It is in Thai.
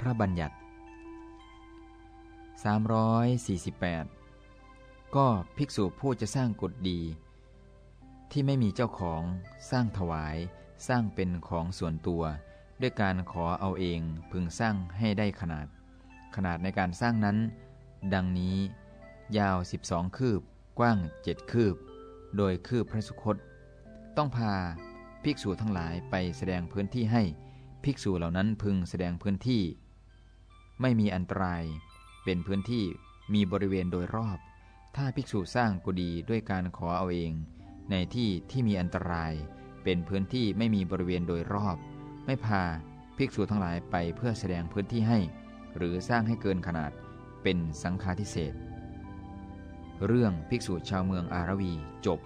พระบัญญัติ 348 ก็ภิกษุผู้จะสร้างกุฏดี ที่ไม่มีเจ้าของสร้างถวาย สร้างเป็นของส่วนตัว ด้วยการขอเอาเองพึงสร้างให้ได้ขนาด ขนาดในการสร้างนั้น ดังนี้ ยาว 12 คืบ กว้าง 7 คืบ โดยคืบพระสุคต ต้องพาภิกษุทั้งหลายไปแสดงพื้นที่ให้ ภิกษุเหล่านั้นพึงแสดงพื้นที่ ไม่มีอันตราย เป็นพื้นที่มีบริเวณโดยรอบ ถ้าภิกษุสร้างกุฏิด้วยการขอเอาเอง ในที่ที่มีอันตราย เป็นพื้นที่ไม่มีบริเวณโดยรอบ ไม่พาภิกษุทั้งหลายไปเพื่อแสดงพื้นที่ให้ หรือสร้างให้เกินขนาดเป็นสังฆาทิเศษเรื่องภิกษุชาวเมืองอารวีจบ